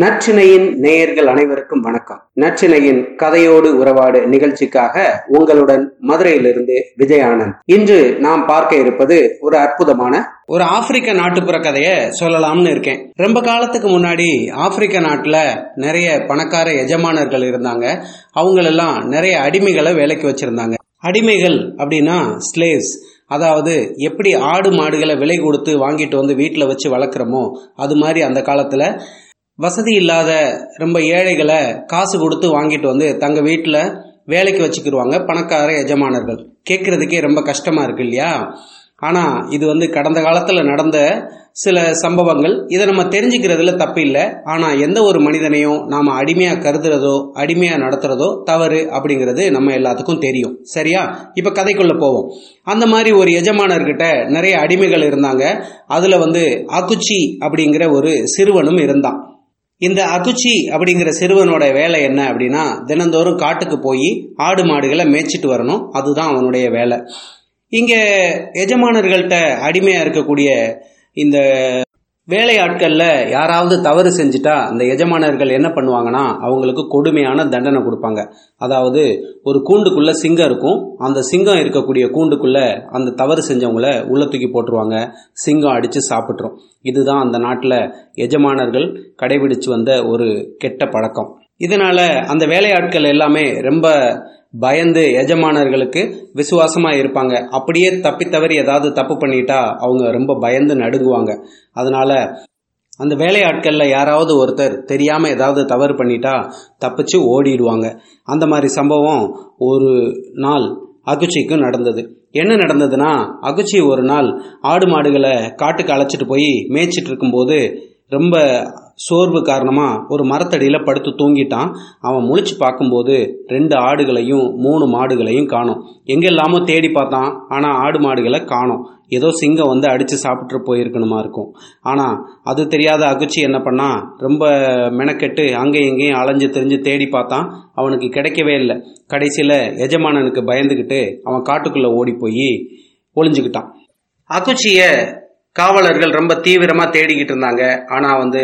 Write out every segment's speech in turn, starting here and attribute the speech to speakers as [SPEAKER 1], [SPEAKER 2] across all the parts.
[SPEAKER 1] நச்சினையின் நேயர்கள் அனைவருக்கும் வணக்கம். நச்சினையின் கதையோடு உறவாடு நிகழ்ச்சிக்காக உங்களுடன் மதுரையிலிருந்து விஜயானந்த். இன்று நாம் பார்க்க இருப்பது ஒரு அற்புதமான ஒரு ஆப்பிரிக்க நாட்டுப்புற கதையை சொல்லலாம்னு இருக்கேன். ரொம்ப காலத்துக்கு முன்னாடி ஆப்பிரிக்க நாட்டுல நிறைய பணக்கார எஜமானர்கள் இருந்தாங்க. அவங்களெல்லாம் நிறைய அடிமைகளை வேலைக்கு வச்சிருந்தாங்க. அடிமைகள் அப்படின்னா ஸ்லேவ்ஸ் அதாவது எப்படி ஆடு மாடுகளை விலை கொடுத்து வாங்கிட்டு வந்து வீட்டில் வச்சு வளர்க்குறோமோ அது மாதிரி அந்த காலத்தில் வசதி இல்லாத ரொம்ப ஏழைகளை காசு கொடுத்து வாங்கிட்டு வந்து தங்க வீட்டில் வேலைக்கு வச்சுக்கிடுவாங்க பணக்கார எஜமானர்கள். கேட்கறதுக்கே ரொம்ப கஷ்டமாக இருக்கு இல்லையா? ஆனால் இது வந்து கடந்த காலத்தில் நடந்த சில சம்பவங்கள். இதை நம்ம தெரிஞ்சுக்கிறதுல தப்பு இல்லை. ஆனால் எந்த ஒரு மனிதனையும் நாம் அடிமையாக கருதுறதோ அடிமையாக நடத்துறதோ தவறு அப்படிங்கிறது நம்ம எல்லாத்துக்கும் தெரியும். சரியா? இப்போ கதைக்குள்ள போவோம். அந்த மாதிரி ஒரு எஜமானர்கிட்ட நிறைய அடிமைகள் இருந்தாங்க. அதில் வந்து அகுச்சி அப்படிங்கிற ஒரு சிறுவனும் இருந்தான். இந்த அகுச்சி அப்படிங்கிற சிறுவனோட வேலை என்ன அப்படின்னா தினந்தோறும் காட்டுக்கு போய் ஆடு மாடுகளை மேய்ச்சிட்டு வரணும். அதுதான் அவனுடைய வேலை. இங்கே எஜமானர்கள்ட்ட அடிமையாக இருக்கக்கூடிய இந்த வேலையாட்கள்ல யாராவது தவறு செஞ்சுட்டா அந்த எஜமானர்கள் என்ன பண்ணுவாங்கன்னா அவங்களுக்கு கொடுமையான தண்டனை கொடுப்பாங்க. அதாவது ஒரு கூண்டுக்குள்ள சிங்கம் இருக்கும். அந்த சிங்கம் இருக்கக்கூடிய கூண்டுக்குள்ள அந்த தவறு செஞ்சவங்கள உள்ள தூக்கி போட்டுருவாங்க. சிங்கம் அடிச்சு சாப்பிட்ரும் இதுதான் அந்த நாட்டில் எஜமானர்கள் கடைபிடிச்சு வந்த ஒரு கெட்ட பழக்கம். இதனால அந்த வேலையாட்கள் எல்லாமே ரொம்ப பயந்து எஜமானர்களுக்கு விசுவாசமாக இருப்பாங்க. அப்படியே தப்பி தவறி ஏதாவது தப்பு பண்ணிட்டா அவங்க ரொம்ப பயந்து நடுங்குவாங்க. அதனால அந்த வேலையாட்களில் யாராவது ஒருத்தர் தெரியாமல் ஏதாவது தவறு பண்ணிட்டா தப்பிச்சு ஓடிடுவாங்க. அந்த மாதிரி சம்பவம் ஒரு நாள் அகுச்சிக்கும் நடந்தது. என்ன நடந்ததுன்னா அகுச்சி ஒரு நாள் ஆடு மாடுகளை காட்டுக்கு அழைச்சிட்டு போய் மேய்ச்சிட்டு இருக்கும்போது ரொம்ப சோர்வு காரணமாக ஒரு மரத்தடியில் படுத்து தூங்கிட்டான். அவன் முழிச்சு பார்க்கும்போது ரெண்டு ஆடுகளையும் மூணு மாடுகளையும் காணும். எங்கெல்லாமோ தேடி பார்த்தான். ஆனால் ஆடு மாடுகளை காணும். ஏதோ சிங்கம் வந்து அடித்து சாப்பிட்டு போயிருக்கணுமா இருக்கும். ஆனால் அது தெரியாத அகுச்சி என்ன பண்ணா ரொம்ப மெனக்கெட்டு அங்கேயும் இங்கேயும் அலைஞ்சு தெரிஞ்சு தேடி பார்த்தான். அவனுக்கு கிடைக்கவே இல்லை. கடைசியில் எஜமானனுக்கு பயந்துக்கிட்டு அவன் காட்டுக்குள்ளே ஓடி போய் ஒளிஞ்சுக்கிட்டான். அகுச்சியை காவலர்கள் ரொம்ப தீவிரமா தேடிக்கிட்டு இருந்தாங்க. ஆனா வந்து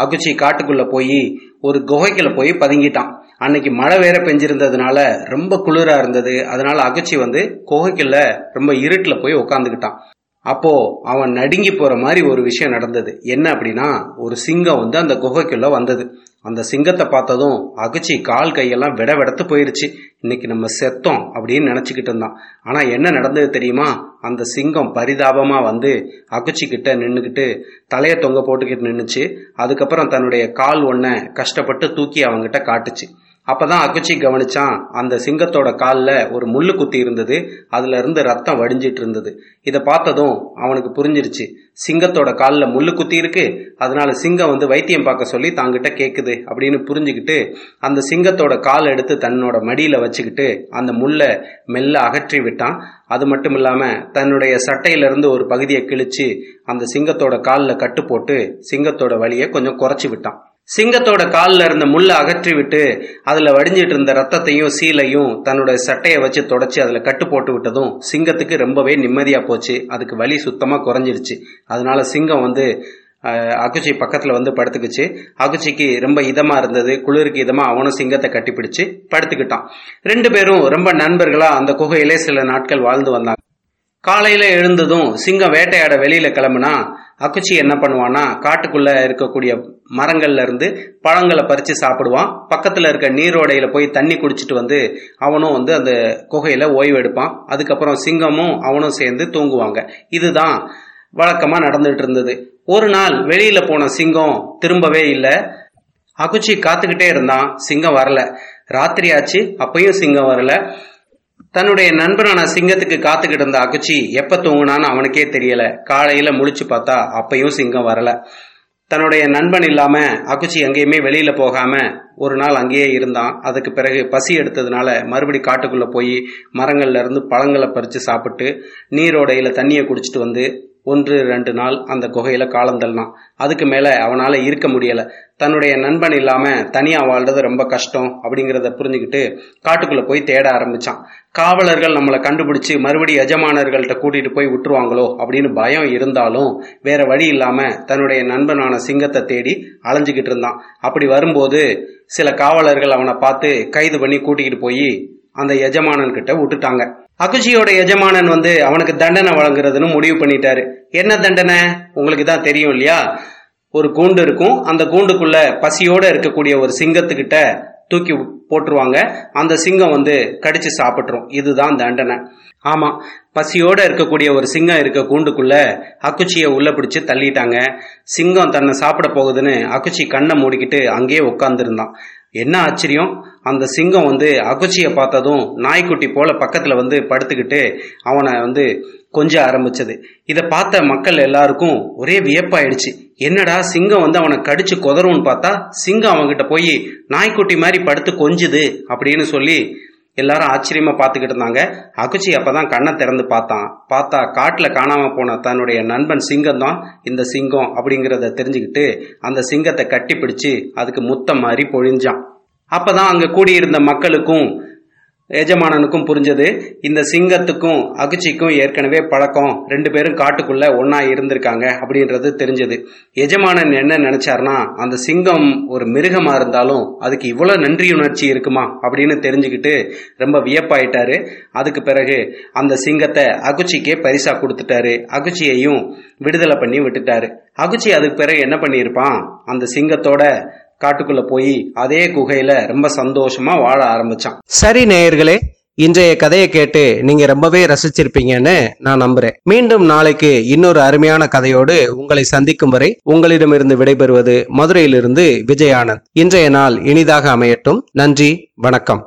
[SPEAKER 1] அகுச்சி காட்டுக்குள்ள போய் ஒரு குகைக்குள்ள போய் பதுங்கிட்டான். அன்னைக்கு மழை வேற பெஞ்சிருந்ததுனால ரொம்ப குளிரா இருந்தது. அதனால அகுச்சி வந்து குகைக்குள்ள ரொம்ப இருட்டுல போய் உக்காந்துக்கிட்டான். அப்போ அவன் நடுங்கி போற மாதிரி ஒரு விஷயம் நடந்தது. என்ன அப்படின்னா ஒரு சிங்கம் வந்து அந்த குகைக்குள்ள வந்தது. அந்த சிங்கத்தை பார்த்ததும் அகிச்சி கால் கையெல்லாம் விட விடத்து போயிருச்சு. இன்னைக்கு நம்ம செத்தோம் அப்படின்னு நினச்சிக்கிட்டு இருந்தான். ஆனால் என்ன நடந்தது தெரியுமா? அந்த சிங்கம் பரிதாபமாக வந்து அகுச்சி நின்றுக்கிட்டு தலையை தொங்க போட்டுக்கிட்டு நின்றுச்சு அதுக்கப்புறம் தன்னுடைய கால் ஒன்றை கஷ்டப்பட்டு தூக்கி அவங்ககிட்ட காட்டுச்சு. அப்பதான் அக்குச்சி கவனிச்சான் அந்த சிங்கத்தோட காலில் ஒரு முள்ளு குத்தி இருந்தது அதுல இருந்து ரத்தம் வடிஞ்சிட்டு இருந்தது. இதை பார்த்ததும் அவனுக்கு புரிஞ்சிருச்சு சிங்கத்தோட காலில் முள்ளு குத்தி இருக்கு அதனால சிங்கம் வந்து வைத்தியம் பார்க்க சொல்லி தாங்கிட்ட கேக்குது அப்படின்னு புரிஞ்சுக்கிட்டு அந்த சிங்கத்தோட கால் எடுத்து தன்னோட மடியில வச்சுக்கிட்டு அந்த முள்ளை மெல்ல அகற்றி விட்டான். அது மட்டும் இல்லாம தன்னுடைய சட்டையில இருந்து ஒரு பகுதியை கிழிச்சு அந்த சிங்கத்தோட காலில் கட்டு போட்டு சிங்கத்தோட வலியை கொஞ்சம் குறைச்சி விட்டான். சிங்கத்தோட காலில் இருந்த முள்ளை அகற்றி விட்டு அதில் வடிஞ்சிட்டு இருந்த ரத்தத்தையும் சீலையும் தன்னோட சட்டையை வச்சு தொடச்சி அதில் கட்டு போட்டு விட்டதும் சிங்கத்துக்கு ரொம்பவே நிம்மதியாக போச்சு. அதுக்கு வலி சுத்தமாக குறைஞ்சிருச்சு. அதனால சிங்கம் வந்து அகுச்சி பக்கத்தில் வந்து படுத்துக்குச்சு. அகுச்சிக்கு ரொம்ப இதமாக இருந்தது. குளிருக்கு இதமாக அவனும் சிங்கத்தை கட்டிப்பிடிச்சு படுத்துக்கிட்டான். ரெண்டு பேரும் ரொம்ப நண்பர்களாக அந்த குகையிலே சில நாட்கள் வாழ்ந்து வந்தாங்க. காலையில எழுந்ததும் சிங்கம் வேட்டையாட வெளியில கிளம்புனா அக்குச்சி என்ன பண்ணுவான்னா காட்டுக்குள்ள இருக்கக்கூடிய மரங்கள்ல இருந்து பழங்களை பறிச்சு சாப்பிடுவான். பக்கத்துல இருக்க நீரோடையில போய் தண்ணி குடிச்சிட்டு வந்து அவனும் வந்து அந்த குகையில ஓய்வு எடுப்பான். அதுக்கப்புறம் சிங்கமும் அவனும் சேர்ந்து தூங்குவாங்க. இதுதான் வழக்கமா நடந்துட்டு இருந்தது. ஒரு நாள் வெளியில போன சிங்கம் திரும்பவே இல்லை. அகுச்சி காத்துக்கிட்டே இருந்தான். சிங்கம் வரல. ராத்திரி ஆச்சு அப்பயும் சிங்கம் வரல. தன்னுடைய நண்பனான சிங்கத்துக்கு காத்துக்கிட்டு இருந்த அகுச்சி எப்ப தூங்குனான்னு அவனுக்கே தெரியல. காலையில முழிச்சு பார்த்தா அப்பையும் சிங்கம் வரல. தன்னுடைய நண்பன் இல்லாம அகுச்சி எங்கேயுமே வெளியில போகாம ஒரு நாள் அங்கேயே இருந்தான். அதுக்கு பிறகு பசி எடுத்ததுனால மறுபடி காட்டுக்குள்ள போய் மரங்கள்ல இருந்து பழங்களை பறிச்சு சாப்பிட்டு நீரோடையில தண்ணியை குடிச்சிட்டு வந்து ஒன்று ரெண்டு நாள் அந்த குகையில காலந்தள்ளினான் அதுக்கு மேல அவனால இருக்க முடியல. தன்னுடைய நண்பன் இல்லாம தனியா வாழ்றது ரொம்ப கஷ்டம் அப்படிங்கறத புரிஞ்சுக்கிட்டு காட்டுக்குள்ள போய் தேட ஆரம்பிச்சான். காவலர்கள் நம்மளை கண்டுபிடிச்சு மறுபடி எஜமானர்கள்ட்ட கூட்டிட்டு போய் விட்டுருவாங்களோ அப்படின்னு பயம் இருந்தாலும் வேற வழி இல்லாம தன்னுடைய நண்பனான சிங்கத்தை தேடி அலைஞ்சுக்கிட்டு இருந்தான். அப்படி வரும்போது சில காவலர்கள் அவனை பார்த்து கைது பண்ணி கூட்டிக்கிட்டு போய் அந்த எஜமானன் கிட்ட விட்டுட்டாங்க. அகுஷியோட எஜமானன் வந்து அவனுக்கு தண்டனை வழங்குறதுன்னு முடிவு பண்ணிட்டாரு. என்ன தண்டனை? உங்களுக்கு தான் தெரியும் இல்லையா? ஒரு கூண்டு இருக்கும். அந்த கூண்டுக்குள்ள பசியோட இருக்கக்கூடிய ஒரு சிங்கத்துக்கிட்ட தூக்கி போட்டுருவாங்க. அந்த சிங்கம் வந்து கடிச்சு சாப்பிட்டுரும். இதுதான் தண்டனை. ஆமா பசியோட இருக்கக்கூடிய ஒரு சிங்கம் இருக்க கூண்டுக்குள்ள அக்குச்சியை உள்ள பிடிச்சு தள்ளிட்டாங்க. சிங்கம் தன்னை சாப்பிட போகுதுன்னு அக்குச்சி கண்ணை மூடிக்கிட்டு அங்கேயே உட்காந்துருந்தான் என்ன ஆச்சரியம்? அந்த சிங்கம் வந்து அகுச்சியை பார்த்ததும் நாய்க்குட்டி போல பக்கத்தில் வந்து படுத்துக்கிட்டு அவனை வந்து கொஞ்ச ஆரம்பிச்சது. இதை பார்த்த மக்கள் எல்லாருக்கும் ஒரே வியப்பாயிடுச்சு. என்னடா சிங்கம் வந்து அவனை கடிச்சு கொதரும்னு பார்த்தா சிங்கம் அவன்கிட்ட போய் நாய்க்குட்டி மாதிரி படுத்து கொஞ்சுது அப்படின்னு சொல்லி எல்லாரும் ஆச்சரியமா பார்த்துக்கிட்டு இருந்தாங்க. அகுச்சி அப்பதான் கண்ணை திறந்து பார்த்தான். பார்த்தா காட்டுல காணாம போன தன்னுடைய நண்பன் சிங்கம் தான் இந்த சிங்கம் அப்படிங்கிறத தெரிஞ்சுக்கிட்டு அந்த சிங்கத்தை கட்டி பிடிச்சு அதுக்கு முத்தம் மாதிரி பொழிஞ்சான். அப்பதான் அங்க கூடியிருந்த மக்களுக்கும் எஜமானனுக்கும் புரிஞ்சது. இந்த சிங்கத்துக்கும் அகுச்சிக்கும் ஏற்கனவே பழக்கம். ரெண்டு பேரும் காட்டுக்குள்ள ஒன்னா இருந்திருக்காங்க அப்படின்றது தெரிஞ்சது. எஜமானன் என்ன நினைச்சாருன்னா அந்த சிங்கம் ஒரு மிருகமா இருந்தாலும் அதுக்கு இவ்வளவு நன்றியுணர்ச்சி இருக்குமா அப்படின்னு தெரிஞ்சுக்கிட்டு ரொம்ப வியப்பாயிட்டாரு. அதுக்கு பிறகு அந்த சிங்கத்தை அகுச்சிக்கே பரிசா கொடுத்துட்டாரு. அகுச்சியையும் விடுதலை பண்ணி விட்டுட்டாரு. அகுச்சி அதுக்கு பிறகு என்ன பண்ணியிருப்பான்? அந்த சிங்கத்தோட காட்டுக்குள்ள போய் அதே குகையில ரொம்ப சந்தோஷமா வாழ ஆரம்பிச்சான்.
[SPEAKER 2] சரி நேயர்களே இன்றைய கதையை கேட்டு நீங்க ரொம்பவே ரசிச்சிருப்பீங்கன்னு நான் நம்புறேன். மீண்டும் நாளைக்கு இன்னொரு அருமையான கதையோடு உங்களை சந்திக்கும் வரை உங்களிடமிருந்து விடைபெறுவது மதுரையிலிருந்து விஜயானந்த். இன்றைய நாள் இனிதாக அமையட்டும். நன்றி வணக்கம்.